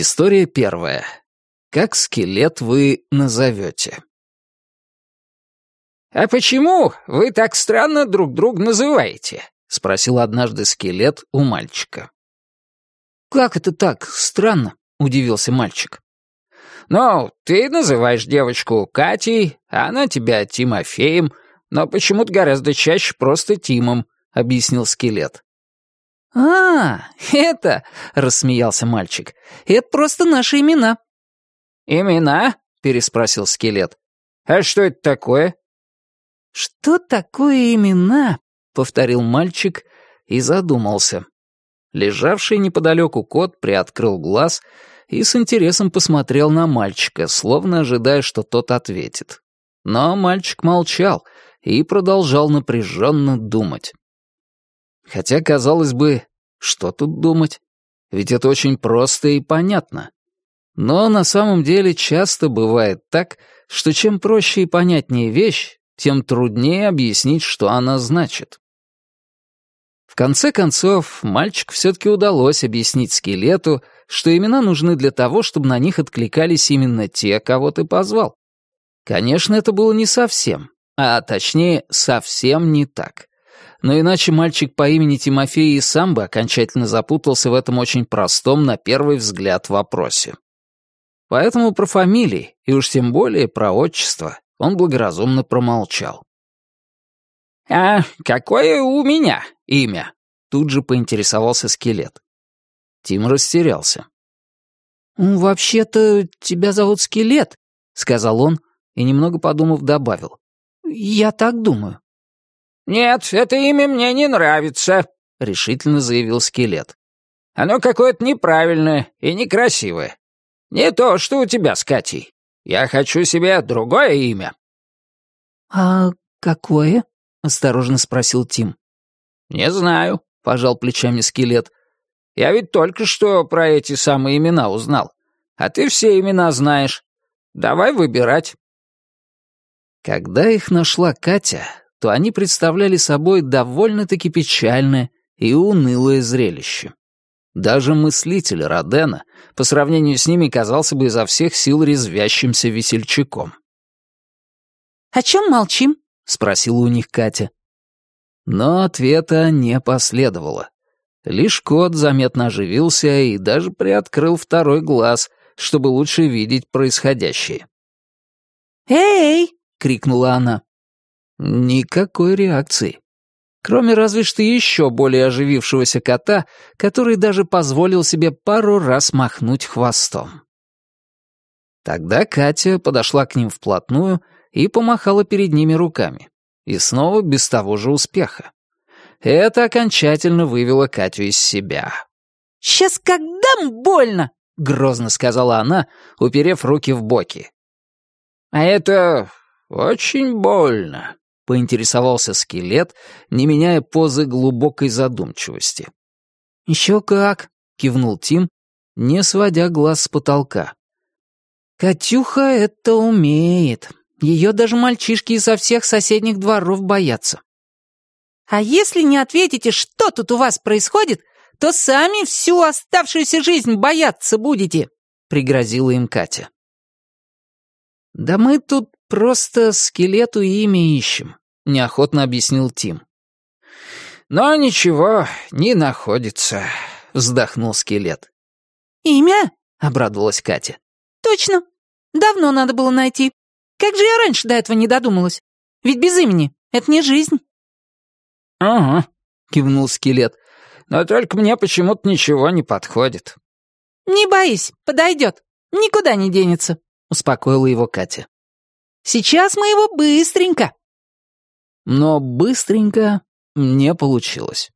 История первая. Как скелет вы назовете? «А почему вы так странно друг друга называете?» — спросил однажды скелет у мальчика. «Как это так, странно?» — удивился мальчик. «Ну, ты называешь девочку Катей, а она тебя Тимофеем, но почему-то гораздо чаще просто Тимом», — объяснил скелет. «А, это...» — рассмеялся мальчик. «Это просто наши имена». «Имена?» — переспросил скелет. «А что это такое?» «Что такое имена?» — повторил мальчик и задумался. Лежавший неподалеку кот приоткрыл глаз и с интересом посмотрел на мальчика, словно ожидая, что тот ответит. Но мальчик молчал и продолжал напряженно думать. Хотя, казалось бы, что тут думать? Ведь это очень просто и понятно. Но на самом деле часто бывает так, что чем проще и понятнее вещь, тем труднее объяснить, что она значит. В конце концов, мальчику все-таки удалось объяснить скелету, что имена нужны для того, чтобы на них откликались именно те, кого ты позвал. Конечно, это было не совсем, а точнее, совсем не так. Но иначе мальчик по имени Тимофей и сам бы окончательно запутался в этом очень простом, на первый взгляд, вопросе. Поэтому про фамилии, и уж тем более про отчество, он благоразумно промолчал. «А какое у меня имя?» Тут же поинтересовался скелет. Тим растерялся. «Вообще-то тебя зовут Скелет», — сказал он и, немного подумав, добавил. «Я так думаю». «Нет, это имя мне не нравится», — решительно заявил Скелет. «Оно какое-то неправильное и некрасивое. Не то, что у тебя с Катей. Я хочу себе другое имя». «А какое?» — осторожно спросил Тим. «Не знаю», — пожал плечами скелет. «Я ведь только что про эти самые имена узнал. А ты все имена знаешь. Давай выбирать». Когда их нашла Катя, то они представляли собой довольно-таки печальное и унылое зрелище. Даже мыслитель Родена по сравнению с ними казался бы изо всех сил резвящимся весельчаком. «О чем молчим?» — спросила у них Катя. Но ответа не последовало. Лишь кот заметно оживился и даже приоткрыл второй глаз, чтобы лучше видеть происходящее. «Эй!» — крикнула она. Никакой реакции кроме разве что еще более оживившегося кота, который даже позволил себе пару раз махнуть хвостом. Тогда Катя подошла к ним вплотную и помахала перед ними руками. И снова без того же успеха. Это окончательно вывело Катю из себя. «Сейчас как дам больно!» — грозно сказала она, уперев руки в боки. «А это очень больно», поинтересовался скелет, не меняя позы глубокой задумчивости. «Еще как!» — кивнул Тим, не сводя глаз с потолка. «Катюха это умеет. Ее даже мальчишки изо всех соседних дворов боятся». «А если не ответите, что тут у вас происходит, то сами всю оставшуюся жизнь бояться будете», — пригрозила им Катя. «Да мы тут просто скелету имя ищем неохотно объяснил Тим. «Но ничего не находится», — вздохнул скелет. «Имя?» — обрадовалась Катя. «Точно. Давно надо было найти. Как же я раньше до этого не додумалась? Ведь без имени это не жизнь». «Ага», — кивнул скелет. «Но только мне почему-то ничего не подходит». «Не боись, подойдет. Никуда не денется», — успокоила его Катя. «Сейчас мы его быстренько но быстренько не получилось.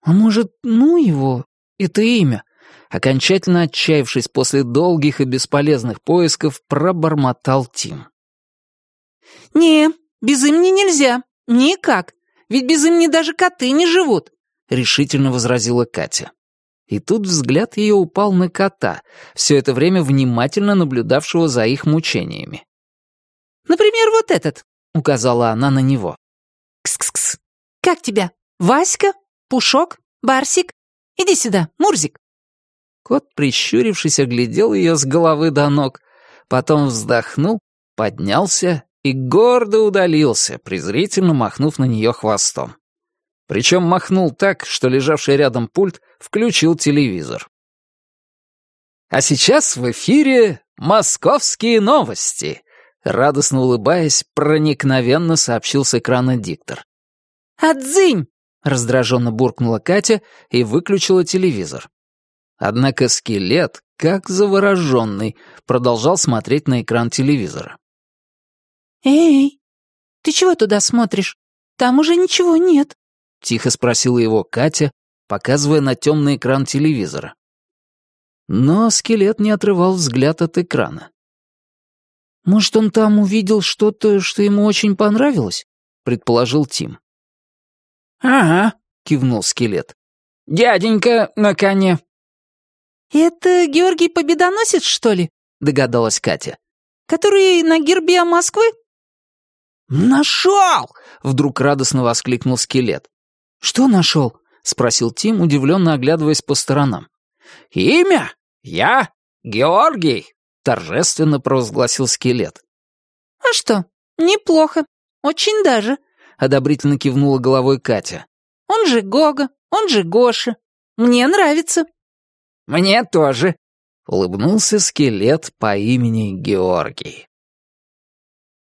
«А может, ну его, это имя?» Окончательно отчаявшись после долгих и бесполезных поисков, пробормотал Тим. «Не, без имени нельзя. Никак. Ведь без имени даже коты не живут», — решительно возразила Катя. И тут взгляд ее упал на кота, все это время внимательно наблюдавшего за их мучениями. «Например, вот этот указала она на него. «Кс-кс-кс! Как тебя? Васька? Пушок? Барсик? Иди сюда, Мурзик!» Кот, прищурившись, оглядел ее с головы до ног, потом вздохнул, поднялся и гордо удалился, презрительно махнув на нее хвостом. Причем махнул так, что лежавший рядом пульт включил телевизор. А сейчас в эфире «Московские новости», радостно улыбаясь, проникновенно сообщил с экрана диктор. «Отзынь!» — раздраженно буркнула Катя и выключила телевизор. Однако скелет, как завороженный, продолжал смотреть на экран телевизора. «Эй, ты чего туда смотришь? Там уже ничего нет», — тихо спросила его Катя, показывая на темный экран телевизора. Но скелет не отрывал взгляд от экрана. «Может, он там увидел что-то, что ему очень понравилось?» — предположил Тим. «Ага», — кивнул скелет. «Дяденька на коне». «Это Георгий Победоносец, что ли?» — догадалась Катя. «Который на гербе Москвы?» «Нашел!» — вдруг радостно воскликнул скелет. «Что нашел?» — спросил Тим, удивленно оглядываясь по сторонам. «Имя? Я Георгий!» — торжественно провозгласил скелет. «А что, неплохо, очень даже», — одобрительно кивнула головой Катя. «Он же Гога, он же Гоша. Мне нравится». «Мне тоже», — улыбнулся скелет по имени Георгий.